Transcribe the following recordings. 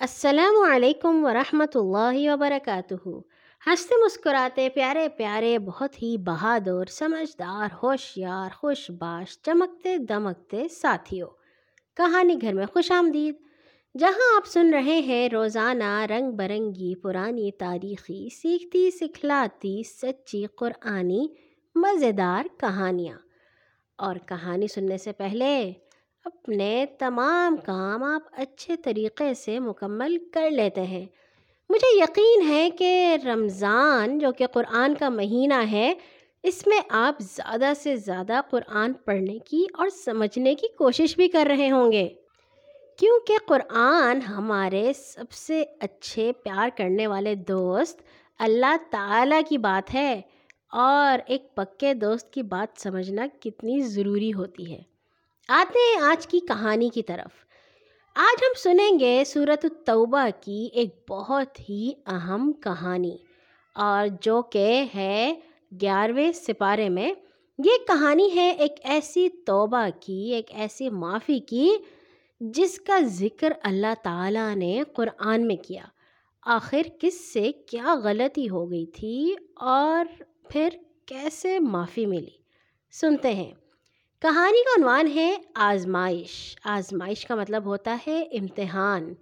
السلام علیکم ورحمۃ اللہ وبرکاتہ۔ ہنستے مسکراتے پیارے پیارے، بہت ہی بہادر، سمجھدار، ہوشیار خوش باش چمکتے دمکتے ساتھیوں۔ کہانی گھر میں خوش آمدید۔ جہاں آپ سن رہے ہیں، روزانہ رنگ برنگی، پرانی تاریخی، سیکھتی سکھلاتی، سچی قرآنی، مزیدار کہانیاں۔ اور کہانی سننے سے پہلے اپنے تمام کام آپ اچھے طریقے سے مکمل کر لیتے ہیں۔ مجھے یقین ہے کہ رمضان جو کہ قرآن کا مہینہ ہے، اس میں آپ زیادہ سے زیادہ قرآن پڑھنے کی اور سمجھنے کی کوشش بھی کر رہے ہوں گے۔ کیونکہ قرآن ہمارے سب سے اچھے پیار کرنے والے دوست اللہ تعالیٰ کی بات ہے اور ایک پکے دوست کی بات سمجھنا کتنی ضروری ہوتی ہے۔ آتے ہیں آج کی کہانی کی طرف۔ آج ہم سنیں گے صورت التوبہ کی ایک بہت ہی اہم کہانی۔ اور جو کہ ہے گیارہویں سپارے میں۔ یہ کہانی ہے ایک ایسی توبہ کی، ایک ایسی معافی کی، جس کا ذکر اللہ تعالیٰ نے قرآن میں کیا۔ آخر کس سے کیا غلطی ہو گئی تھی اور پھر کیسے معافی ملی؟ سنتے ہیں۔ کہانی کا عنوان ہے آزمائش۔ آزمائش کا مطلب ہوتا ہے امتحان۔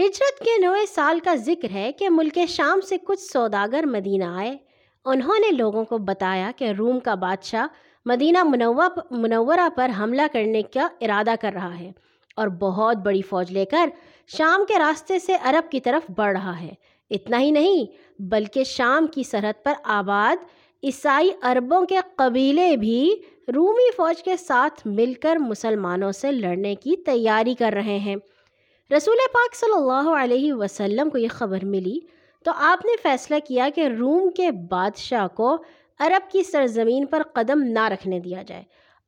ہجرت کے نوے سال کا ذکر ہے کہ ملک شام سے کچھ سوداگر مدینہ آئے۔ انہوں نے لوگوں کو بتایا کہ روم کا بادشاہ مدینہ منورہ پر حملہ کرنے کا ارادہ کر رہا ہے اور بہت بڑی فوج لے کر شام کے راستے سے عرب کی طرف بڑھ رہا ہے۔ اتنا ہی نہیں، بلکہ شام کی سرحد پر آباد عیسائی عربوں کے قبیلے بھی رومی فوج کے ساتھ مل کر مسلمانوں سے لڑنے کی تیاری کر رہے ہیں۔ رسول پاک صلی اللہ علیہ وسلم کو یہ خبر ملی تو آپ نے فیصلہ کیا کہ روم کے بادشاہ کو عرب کی سرزمین پر قدم نہ رکھنے دیا جائے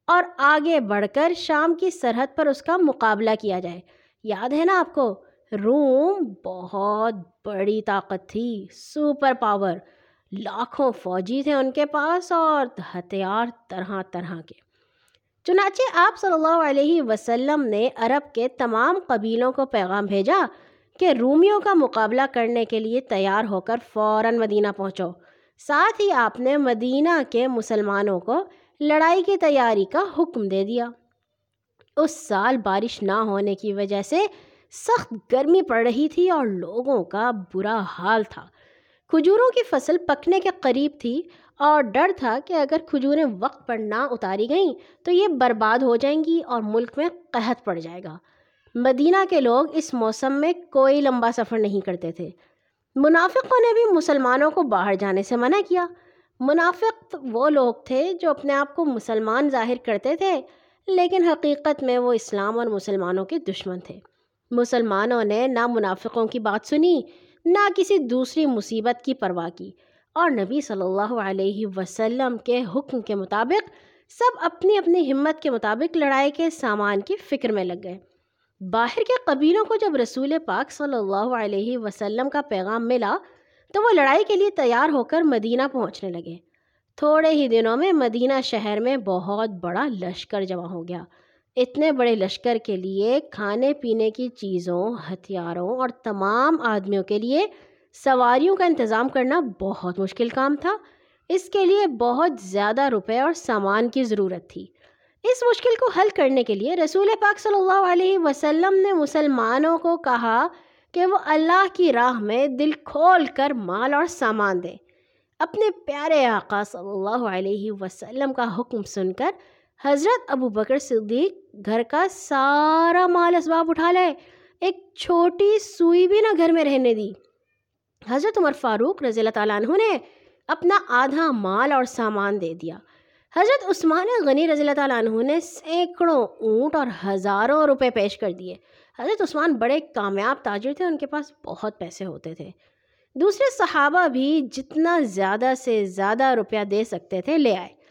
اور آگے بڑھ کر شام کی سرحد پر اس کا مقابلہ کیا جائے۔ یاد ہے نا آپ کو؟ روم بہت بڑی طاقت تھی سپر پاور۔ لاکھوں فوجی تھے ان کے پاس اور ہتھیار طرح طرح کے۔ چنانچہ آپ صلی اللہ علیہ وسلم نے عرب کے تمام قبیلوں کو پیغام بھیجا کہ رومیوں کا مقابلہ کرنے کے لیے تیار ہو کر فوراً مدینہ پہنچو۔ ساتھ ہی آپ نے مدینہ کے مسلمانوں کو لڑائی کی تیاری کا حکم دے دیا۔ اس سال بارش نہ ہونے کی وجہ سے سخت گرمی پڑ رہی تھی اور لوگوں کا برا حال تھا۔ کھجوروں کی فصل پکنے کے قریب تھی اور ڈر تھا کہ اگر کھجوریں وقت پر نہ اتاری گئیں تو یہ برباد ہو جائیں گی اور ملک میں قحط پڑ جائے گا۔ مدینہ کے لوگ اس موسم میں کوئی لمبا سفر نہیں کرتے تھے۔ منافقوں نے بھی مسلمانوں کو باہر جانے سے منع کیا۔ منافق وہ لوگ تھے جو اپنے آپ کو مسلمان ظاہر کرتے تھے، لیکن حقیقت میں وہ اسلام اور مسلمانوں کے دشمن تھے۔ مسلمانوں نے نہ منافقوں کی بات سنی۔ نہ کسی دوسری مصیبت کی پرواہ کی۔ اور نبی صلی اللہ علیہ وسلم کے حکم کے مطابق سب اپنی اپنی ہمت کے مطابق لڑائی کے سامان کی فکر میں لگ گئے۔ باہر کے قبیلوں کو جب رسول پاک صلی اللہ علیہ وسلم کا پیغام ملا تو وہ لڑائی کے لیے تیار ہو کر مدینہ پہنچنے لگے۔ تھوڑے ہی دنوں میں مدینہ شہر میں بہت بڑا لشکر جمع ہو گیا۔ اتنے بڑے لشکر کے لیے کھانے پینے کی چیزوں، ہتھیاروں اور تمام آدمیوں کے لیے سواریوں کا انتظام کرنا بہت مشکل کام تھا۔ اس کے لیے بہت زیادہ روپے اور سامان کی ضرورت تھی۔ اس مشکل کو حل کرنے کے لیے رسول پاک صلی اللہ علیہ وسلم نے مسلمانوں کو کہا کہ وہ اللہ کی راہ میں دل کھول کر مال اور سامان دیں۔ اپنے پیارے آقا صلی اللہ علیہ وسلم کا حکم سن کر حضرت ابو بکر صدیق گھر کا سارا مال اسباب اٹھا لائے، ایک چھوٹی سوئی بھی نہ گھر میں رہنے دی۔ حضرت عمر فاروق رضی اللہ تعالیٰ عنہ نے اپنا آدھا مال اور سامان دے دیا۔ حضرت عثمان غنی رضی اللہ تعالیٰ عنہ نے سینکڑوں اونٹ اور ہزاروں روپے پیش کر دیے۔ حضرت عثمان بڑے کامیاب تاجر تھے، ان کے پاس بہت پیسے ہوتے تھے۔ دوسرے صحابہ بھی جتنا زیادہ سے زیادہ روپیہ دے سکتے تھے، لے آئے۔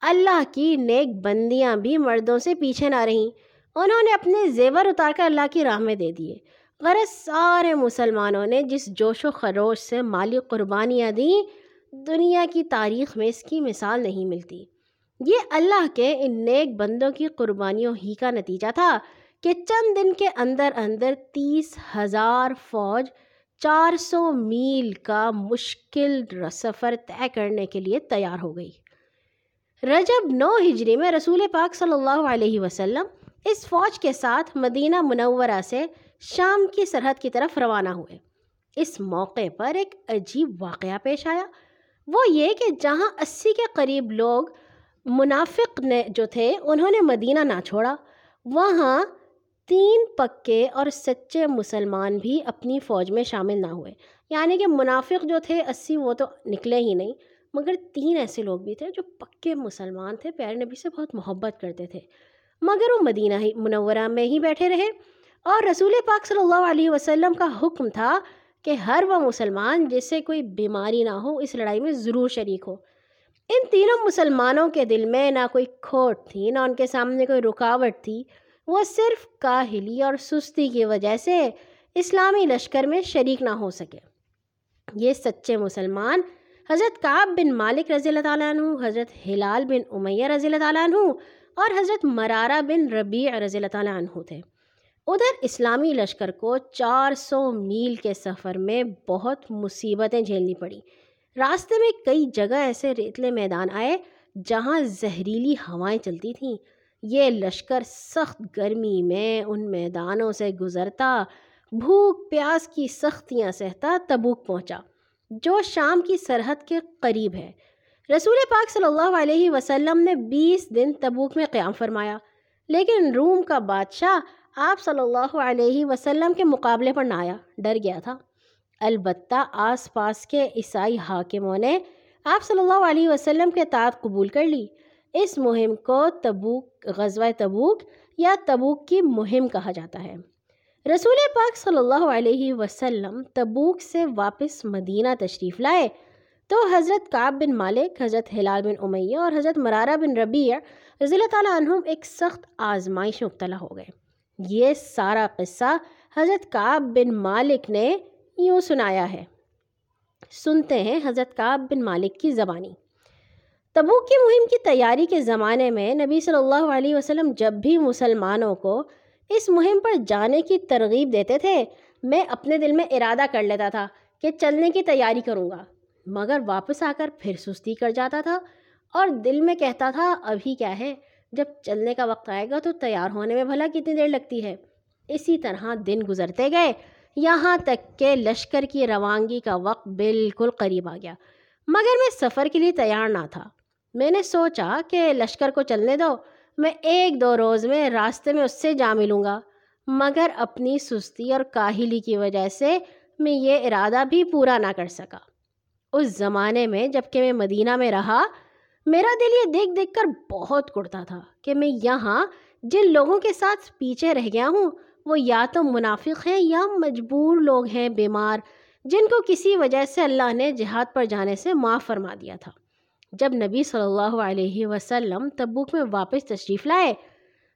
اللہ کی نیک بندیاں بھی مردوں سے پیچھے نہ رہیں۔ انہوں نے اپنے زیور اتار کر اللہ کی راہ میں دے دیے۔ غرض سارے مسلمانوں نے جس جوش و خروش سے مالی قربانیاں دیں، دنیا کی تاریخ میں اس کی مثال نہیں ملتی۔ یہ اللہ کے ان نیک بندوں کی قربانیوں ہی کا نتیجہ تھا کہ چند دن کے اندر اندر تیس ہزار فوج چار سو میل کا مشکل سفر طے کرنے کے لیے تیار ہو گئی۔ رجب نو ہجری میں رسول پاک صلی اللہ علیہ وسلم اس فوج کے ساتھ مدینہ منورہ سے شام کی سرحد کی طرف روانہ ہوئے۔ اس موقع پر ایک عجیب واقعہ پیش آیا۔ وہ یہ کہ جہاں اسی کے قریب لوگ منافق نے جو تھے، انہوں نے مدینہ نہ چھوڑا، وہاں تین پکے اور سچے مسلمان بھی اپنی فوج میں شامل نہ ہوئے۔ یعنی کہ منافق جو تھے، اسی وہ تو نکلے ہی نہیں۔ مگر تین ایسے لوگ بھی تھے جو پکے مسلمان تھے، پیارے نبی سے بہت محبت کرتے تھے۔ مگر وہ مدینہ ہی، منورہ میں ہی بیٹھے رہے۔ اور رسول پاک صلی اللہ علیہ وسلم کا حکم تھا کہ ہر وہ مسلمان جس سے کوئی بیماری نہ ہو، اس لڑائی میں ضرور شریک ہو۔ ان تینوں مسلمانوں کے دل میں نہ کوئی کھوٹ تھی، نہ ان کے سامنے کوئی رکاوٹ تھی۔ وہ صرف کاہلی اور سستی کی وجہ سے اسلامی لشکر میں شریک نہ ہو سکے۔ یہ سچے مسلمان حضرت کعب بن مالک رضی اللہ تعالیٰ عنہ، حضرت ہلال بن امیہ رضی اللہ تعالیٰ عنہ اور حضرت مرارہ بن ربیع رضی اللہ تعالیٰ عنہ تھے۔ ادھر اسلامی لشکر کو چار سو میل کے سفر میں بہت مصیبتیں جھیلنی پڑی۔ راستے میں کئی جگہ ایسے ریتلے میدان آئے جہاں زہریلی ہوائیں چلتی تھیں۔ یہ لشکر سخت گرمی میں ان میدانوں سے گزرتا، بھوک پیاس کی سختیاں سہتا تبوک پہنچا۔ جو شام کی سرحد کے قریب ہے۔ رسول پاک صلی اللہ علیہ وسلم نے بیس دن تبوک میں قیام فرمایا۔ لیکن روم کا بادشاہ آپ صلی اللہ علیہ وسلم کے مقابلے پر نہ آیا۔ ڈر گیا تھا۔ البتہ آس پاس کے عیسائی حاکموں نے آپ صلی اللہ علیہ وسلم کے تعداد قبول کر لی۔ اس مہم کو تبوک، غزوہ تبوک یا تبوک کی مہم کہا جاتا ہے۔ رسول پاک صلی اللہ علیہ وسلم تبوک سے واپس مدینہ تشریف لائے۔ تو حضرت کعب بن مالک، حضرت ہلال بن امیہ اور حضرت مرارہ بن ربیع رضی اللہ تعالیٰ عنہم ایک سخت آزمائش مبتلا ہو گئے۔ یہ سارا قصہ حضرت کعب بن مالک نے یوں سنایا ہے۔ سنتے ہیں حضرت کعب بن مالک کی زبانی۔ تبوک کی مہم کی تیاری کے زمانے میں نبی صلی اللہ علیہ وسلم جب بھی مسلمانوں کو اس مہم پر جانے کی ترغیب دیتے تھے، میں اپنے دل میں ارادہ کر لیتا تھا کہ چلنے کی تیاری کروں گا، مگر واپس آ کر پھر سستی کر جاتا تھا اور دل میں کہتا تھا، ابھی کیا ہے، جب چلنے کا وقت آئے گا تو تیار ہونے میں بھلا کتنی دیر لگتی ہے۔ اسی طرح دن گزرتے گئے، یہاں تک کہ لشکر کی روانگی کا وقت بالکل قریب آ گیا، مگر میں سفر کے لیے تیار نہ تھا۔ میں نے سوچا کہ لشکر کو چلنے دو میں ایک دو روز میں راستے میں اس سے جا ملوں گا۔ مگر اپنی سستی اور کاہلی کی وجہ سے میں یہ ارادہ بھی پورا نہ کر سکا۔ اس زمانے میں جبکہ میں مدینہ میں رہا، میرا دل یہ دیکھ دیکھ کر بہت کڑتا تھا کہ میں یہاں جن لوگوں کے ساتھ پیچھے رہ گیا ہوں، وہ یا تو منافق ہیں یا مجبور لوگ ہیں، بیمار، جن کو کسی وجہ سے اللہ نے جہاد پر جانے سے معاف فرما دیا تھا۔ جب نبی صلی اللہ علیہ وسلم تبوک میں واپس تشریف لائے،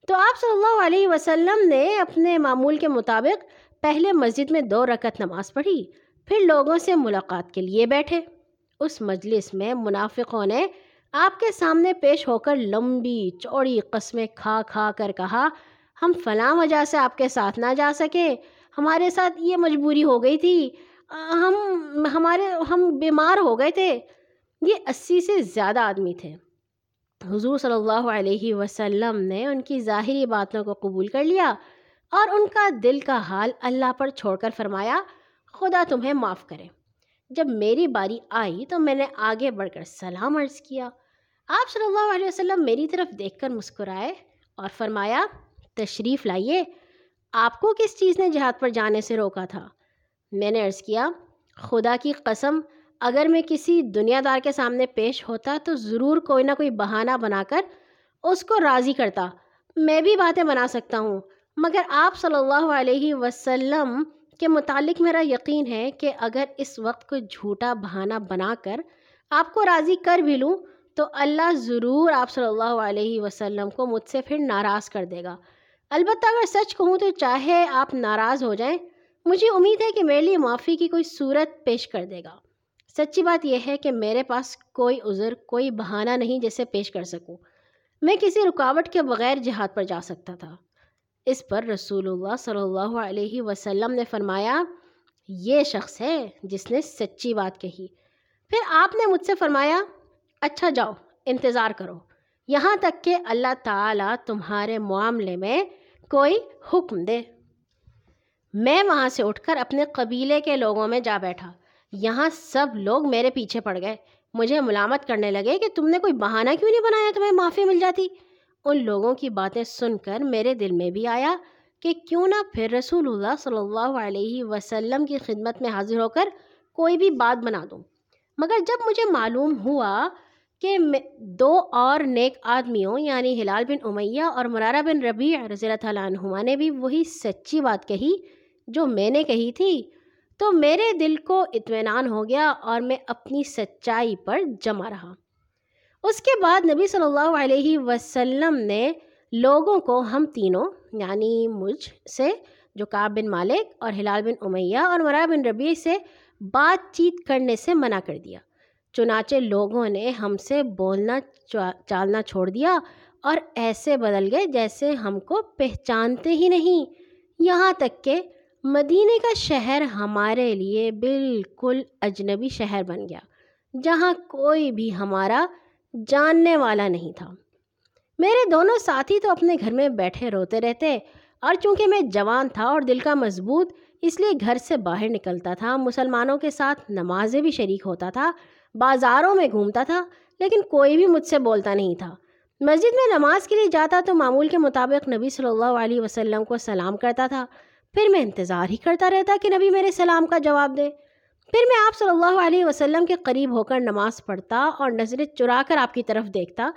تو آپ صلی اللہ علیہ وسلم نے اپنے معمول کے مطابق پہلے مسجد میں دو رکت نماز پڑھی، پھر لوگوں سے ملاقات کے لیے بیٹھے۔ اس مجلس میں منافقوں نے آپ کے سامنے پیش ہو کر لمبی چوڑی قسمیں کھا کھا کر کہا، ہم فلاں وجہ سے آپ کے ساتھ نہ جا سکے، ہمارے ساتھ یہ مجبوری ہو گئی تھی، ہم، ہمارے، ہم بیمار ہو گئے تھے۔ یہ اسی سے زیادہ آدمی تھے۔ حضور صلی اللہ علیہ وسلم نے ان کی ظاہری باتوں کو قبول کر لیا اور ان کا دل کا حال اللہ پر چھوڑ کر فرمایا، خدا تمہیں معاف کرے۔ جب میری باری آئی تو میں نے آگے بڑھ کر سلام عرض کیا۔ آپ صلی اللہ علیہ وسلم میری طرف دیکھ کر مسکرائے اور فرمایا، تشریف لائیے۔ آپ کو کس چیز نے جہاد پر جانے سے روکا تھا؟ میں نے عرض کیا، خدا کی قسم اگر میں کسی دنیا دار کے سامنے پیش ہوتا تو ضرور کوئی نہ کوئی بہانہ بنا کر اس کو راضی کرتا۔ میں بھی باتیں بنا سکتا ہوں، مگر آپ صلی اللہ علیہ وسلم کے متعلق میرا یقین ہے کہ اگر اس وقت کوئی جھوٹا بہانہ بنا کر آپ کو راضی کر بھی لوں تو اللہ ضرور آپ صلی اللہ علیہ وسلم کو مجھ سے پھر ناراض کر دے گا۔ البتہ اگر سچ کہوں تو چاہے آپ ناراض ہو جائیں، مجھے امید ہے کہ میرے لیے معافی کی کوئی صورت پیش کر دے گا۔ سچی بات یہ ہے کہ میرے پاس کوئی عذر، کوئی بہانہ نہیں جسے پیش کر سکوں۔ میں کسی رکاوٹ کے بغیر جہاد پر جا سکتا تھا۔ اس پر رسول اللہ صلی اللہ علیہ وسلم نے فرمایا، یہ شخص ہے جس نے سچی بات کہی۔ پھر آپ نے مجھ سے فرمایا اچھا جاؤ، انتظار کرو۔ یہاں تک کہ اللہ تعالیٰ تمہارے معاملے میں کوئی حکم دے۔ میں وہاں سے اٹھ کر اپنے قبیلے کے لوگوں میں جا بیٹھا۔ یہاں سب لوگ میرے پیچھے پڑ گئے۔ مجھے ملامت کرنے لگے کہ تم نے کوئی بہانہ کیوں نہیں بنایا تمہیں معافی مل جاتی؟ ان لوگوں کی باتیں سن کر میرے دل میں بھی آیا کہ کیوں نہ پھر رسول اللہ صلی اللہ علیہ وسلم کی خدمت میں حاضر ہو کر کوئی بھی بات بنا دوں۔ مگر جب مجھے معلوم ہوا کہ دو اور نیک آدمیوں یعنی ہلال بن امیہ اور مرارہ بن ربیع رضی اللہ تعالیٰ عنہما نے بھی وہی سچی بات کہی جو میں نے کہی تھی تو میرے دل کو اطمینان ہو گیا اور میں اپنی سچائی پر جمع رہا۔ اس کے بعد نبی صلی اللہ علیہ وسلم نے لوگوں کو ہم تینوں یعنی مجھ سے جو کعب بن مالک اور ہلال بن امیہ اور مرا بن ربیع سے بات چیت کرنے سے منع کر دیا۔ چنانچہ لوگوں نے ہم سے بولنا چالنا چھوڑ دیا اور ایسے بدل گئے جیسے ہم کو پہچانتے ہی نہیں۔ یہاں تک کہ مدینہ کا شہر ہمارے لیے بالکل اجنبی شہر بن گیا، جہاں کوئی بھی ہمارا جاننے والا نہیں تھا۔ میرے دونوں ساتھی تو اپنے گھر میں بیٹھے روتے رہتے، اور چونکہ میں جوان تھا اور دل کا مضبوط، اس لیے گھر سے باہر نکلتا تھا۔ مسلمانوں کے ساتھ نمازیں بھی شریک ہوتا تھا، بازاروں میں گھومتا تھا، لیکن کوئی بھی مجھ سے بولتا نہیں تھا۔ مسجد میں نماز کے لیے جاتا تو معمول کے مطابق نبی صلی اللہ علیہ وسلم کو سلام کرتا تھا۔ پھر میں انتظار ہی کرتا رہتا کہ نبی میرے سلام کا جواب دے۔ پھر میں آپ صلی اللہ علیہ وسلم کے قریب ہو کر نماز پڑھتا اور نظریں چرا کر آپ کی طرف دیکھتا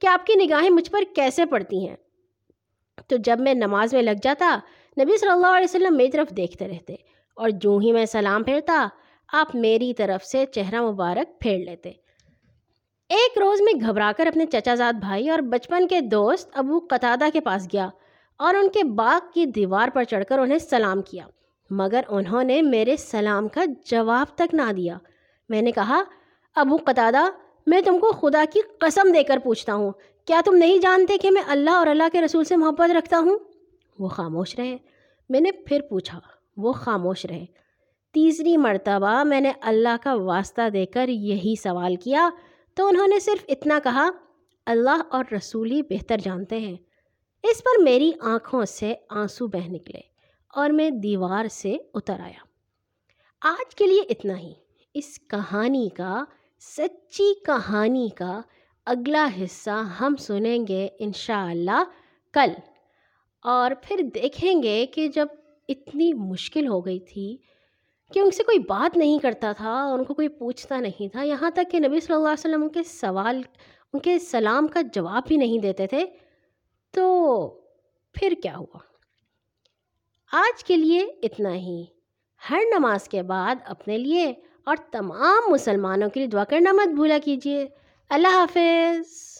کہ آپ کی نگاہیں مجھ پر کیسے پڑتی ہیں۔ تو جب میں نماز میں لگ جاتا، نبی صلی اللہ علیہ وسلم میری طرف دیکھتے رہتے اور جو ہی میں سلام پھیرتا، آپ میری طرف سے چہرہ مبارک پھیر لیتے۔ ایک روز میں گھبرا کر اپنے چچا زاد بھائی اور بچپن کے دوست ابو قطادہ کے پاس گیا۔ اور ان کے باغ کی دیوار پر چڑھ کر انہیں سلام کیا۔ مگر انہوں نے میرے سلام کا جواب تک نہ دیا۔ میں نے کہا، ابو قطادہ، میں تم کو خدا کی قسم دے کر پوچھتا ہوں، کیا تم نہیں جانتے کہ میں اللہ اور اللہ کے رسول سے محبت رکھتا ہوں؟ وہ خاموش رہے۔ میں نے پھر پوچھا، وہ خاموش رہے۔ تیسری مرتبہ میں نے اللہ کا واسطہ دے کر یہی سوال کیا، تو انہوں نے صرف اتنا کہا، اللہ اور رسولی بہتر جانتے ہیں۔ اس پر میری آنکھوں سے آنسو بہہ نکلے اور میں دیوار سے اتر آیا۔ آج کے لیے اتنا ہی۔ اس کہانی کا، سچی کہانی کا اگلا حصہ ہم سنیں گے انشاءاللہ اللہ کل۔ اور پھر دیکھیں گے کہ جب اتنی مشکل ہو گئی تھی کہ ان سے کوئی بات نہیں کرتا تھا، ان کو کوئی پوچھتا نہیں تھا، یہاں تک کہ نبی صلی اللہ علیہ وسلم ان کے سوال، ان کے سلام کا جواب بھی نہیں دیتے تھے۔ تو پھر کیا ہوا؟ آج کے لیے اتنا ہی۔ ہر نماز کے بعد اپنے لیے اور تمام مسلمانوں کے لیے دعا کرنا مت بھولا کیجیے۔ اللہ حافظ۔